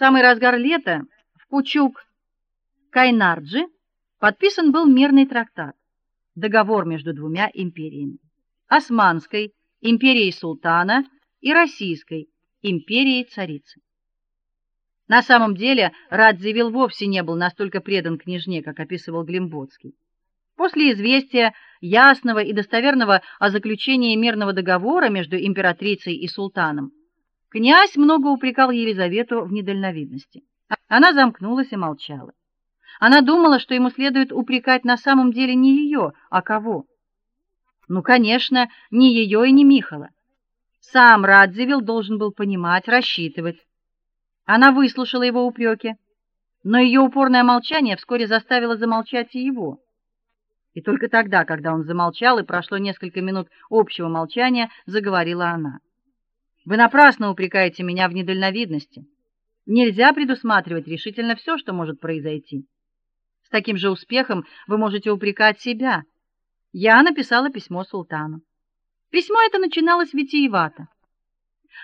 самый разгар лета в Кучук Кайнарджи подписан был мирный трактат, договор между двумя империями: Османской империей султана и Российской империей царицы. На самом деле Радзивилл вовсе не был настолько предан княжне, как описывал Глимботский. После известия ясного и достоверного о заключении мирного договора между императрицей и султаном, князь много упрекал Елизавету в недальновидности. Она замкнулась и молчала. Она думала, что ему следует упрекать на самом деле не ее, а кого? Ну, конечно, не ее и не Михала. Сам Радзивилл должен был понимать, рассчитывать. Она выслушала его упреки, но ее упорное молчание вскоре заставило замолчать и его. И только тогда, когда он замолчал и прошло несколько минут общего молчания, заговорила она. Вы напрасно упрекаете меня в недальновидности. Нельзя предусматривать решительно все, что может произойти. С таким же успехом вы можете упрекать себя. Я написала письмо султану. Письмо это начиналось витиевато.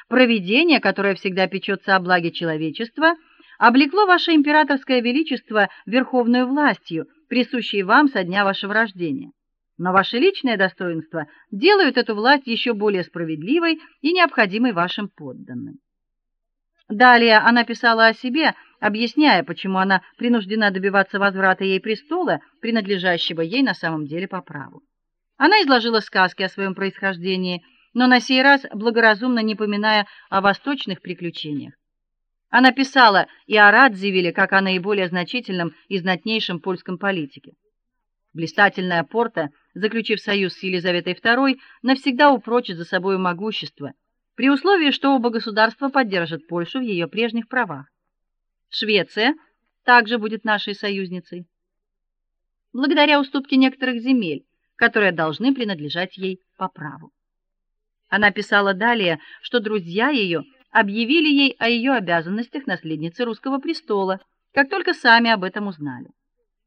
Провидение, которое всегда печется о благе человечества, облекло ваше императорское величество верховной властью, присущей вам со дня вашего рождения. Но ваши личные достоинства делают эту власть еще более справедливой и необходимой вашим подданным. Далее она писала о себе, объясняя, почему она принуждена добиваться возврата ей престола, принадлежащего ей на самом деле по праву. Она изложила сказки о своем происхождении, но на сей раз благоразумно не поминая о восточных приключениях. Она писала и о Радзивилле как о наиболее значительном и знатнейшем польском политике. Блистательная Порта, заключив союз с Елизаветой II, навсегда упрочит за собой могущество, при условии, что оба государства поддержат Польшу в ее прежних правах. Швеция также будет нашей союзницей. Благодаря уступке некоторых земель, которые должны принадлежать ей по праву. Она писала далее, что друзья ее объявили ей о ее обязанностях наследницы русского престола, как только сами об этом узнали.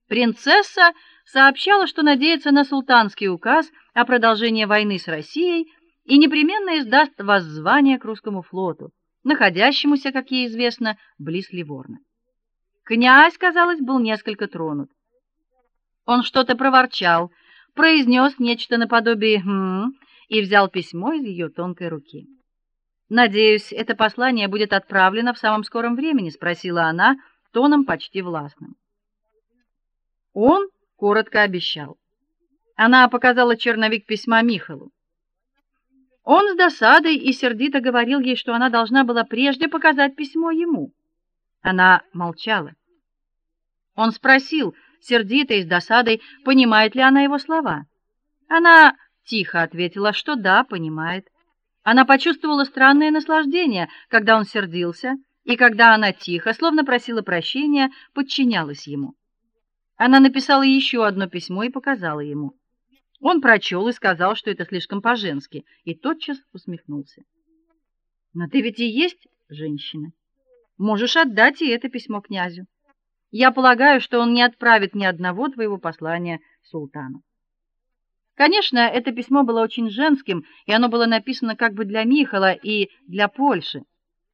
Принцесса сообщала, что надеется на султанский указ о продолжении войны с Россией и непременно издаст воззвание к русскому флоту, находящемуся, как ей известно, близ Ливорно. Князь, казалось, был несколько тронут. Он что-то проворчал, произнес нечто наподобие «хм» и взял письмо из ее тонкой руки. Надеюсь, это послание будет отправлено в самом скором времени, спросила она тоном почти властным. Он коротко обещал. Она показала черновик письма Михалу. Он с досадой и сердито говорил ей, что она должна была прежде показать письмо ему. Она молчала. Он спросил, сердито и с досадой, понимает ли она его слова. Она тихо ответила, что да, понимает. Она почувствовала странное наслаждение, когда он сердился, и когда она тихо, словно просила прощения, подчинялась ему. Она написала еще одно письмо и показала ему. Он прочел и сказал, что это слишком по-женски, и тотчас усмехнулся. Но ты ведь и есть женщина. Можешь отдать и это письмо князю. Я полагаю, что он не отправит ни одного твоего послания султану. Конечно, это письмо было очень женским, и оно было написано как бы для Михала и для Польши,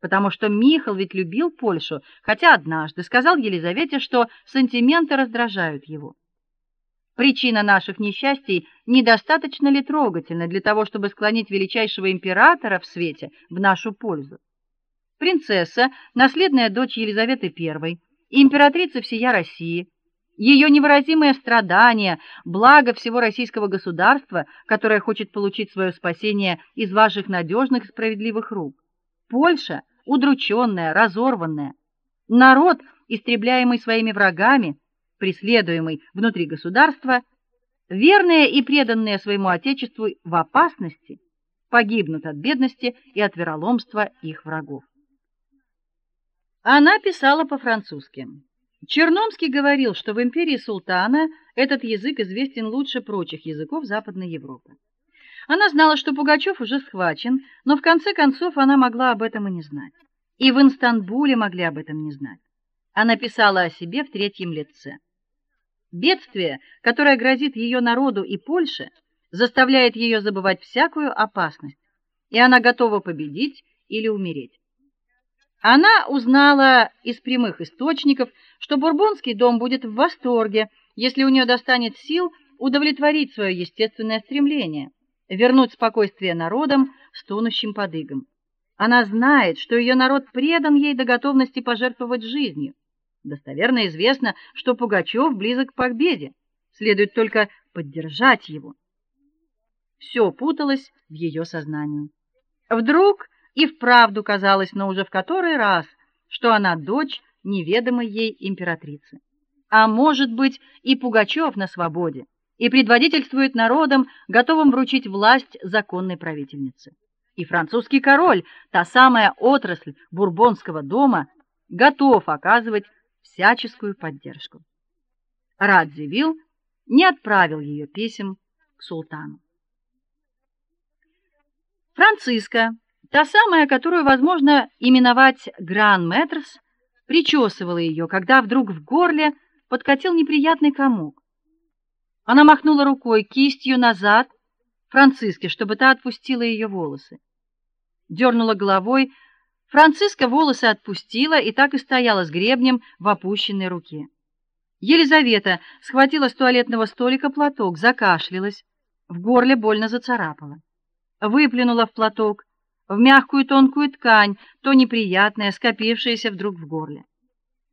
потому что Михал ведь любил Польшу, хотя однажды сказал Елизавете, что сантименты раздражают его. Причина наших несчастий недостаточно ли трогательна для того, чтобы склонить величайшего императора в свете в нашу пользу? Принцесса, наследная дочь Елизаветы I, императрица всея России, ее невыразимые страдания, благо всего российского государства, которое хочет получить свое спасение из ваших надежных и справедливых рук. Польша, удрученная, разорванная, народ, истребляемый своими врагами, преследуемый внутри государства, верные и преданные своему отечеству в опасности, погибнут от бедности и от вероломства их врагов. Она писала по-французски. Черномский говорил, что в империи султана этот язык известен лучше прочих языков Западной Европы. Она знала, что Пугачев уже схвачен, но в конце концов она могла об этом и не знать. И в Инстанбуле могли об этом не знать. Она писала о себе в третьем лице. Бедствие, которое грозит ее народу и Польше, заставляет ее забывать всякую опасность, и она готова победить или умереть. Она узнала из прямых источников, что Бурбонский дом будет в восторге, если у нее достанет сил удовлетворить свое естественное стремление вернуть спокойствие народам, стонущим под игом. Она знает, что ее народ предан ей до готовности пожертвовать жизнью. Достоверно известно, что Пугачев близок к победе. Следует только поддержать его. Все путалось в ее сознании. Вдруг и вправду казалось, но уже в который раз, что она дочь неведомой ей императрицы. А может быть, и Пугачев на свободе, и предводительствует народом, готовым вручить власть законной правительнице. И французский король, та самая отрасль бурбонского дома, готов оказывать всяческую поддержку. Радзивилл не отправил ее писем к султану. Франциска Та самая, которую возможно именовать гран-мэтрс, причесывала ее, когда вдруг в горле подкатил неприятный комок. Она махнула рукой кистью назад Франциске, чтобы та отпустила ее волосы. Дернула головой, Франциска волосы отпустила и так и стояла с гребнем в опущенной руке. Елизавета схватила с туалетного столика платок, закашлялась, в горле больно зацарапала. Выплюнула в платок в мягкую тонкую ткань, то неприятное, скопившееся вдруг в горле.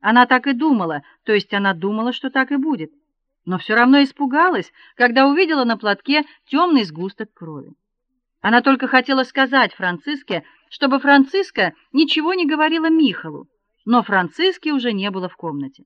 Она так и думала, то есть она думала, что так и будет, но все равно испугалась, когда увидела на платке темный сгусток крови. Она только хотела сказать Франциске, чтобы Франциска ничего не говорила Михалу, но Франциски уже не было в комнате.